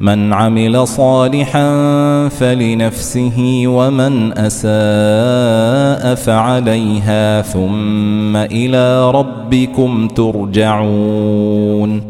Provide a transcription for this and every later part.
من عمل صالحا فلنفسه ومن أساء فعليها ثم إلى ربكم ترجعون.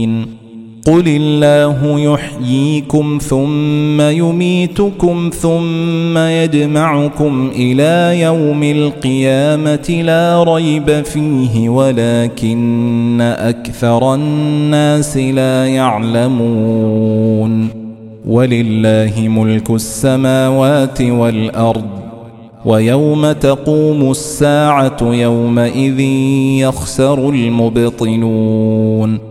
قل الله يحييكم ثم يميتكم ثم يجمعكم إلى يوم القيامه لا ريب فيه ولكن أكثر الناس لا يعلمون ولله ملك السماوات والارض ويوم تقوم الساعة يومئذ يخسر المبطلون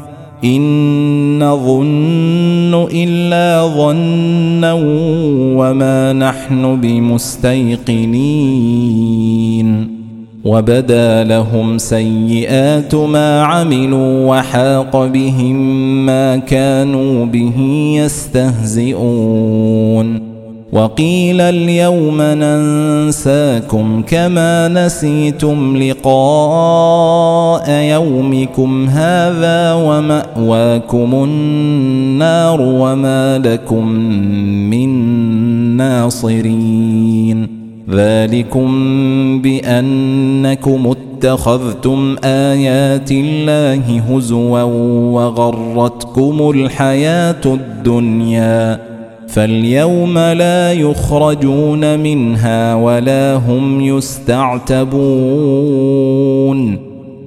إن نظن إلا ظنا وما نحن بمستيقنين وبدا لهم سيئات ما عملوا وحاق بهم ما كانوا به يستهزئون وقيل اليوم ننساكم كما نسيتم لقاء يومكم هذا ومأواكم النار وما لكم من ناصرين. ذلكم بأنكم اتخذتم آيات الله هزوا وغرتكم الحياة الدنيا. فاليوم لا يخرجون منها ولا هم يستعتبون.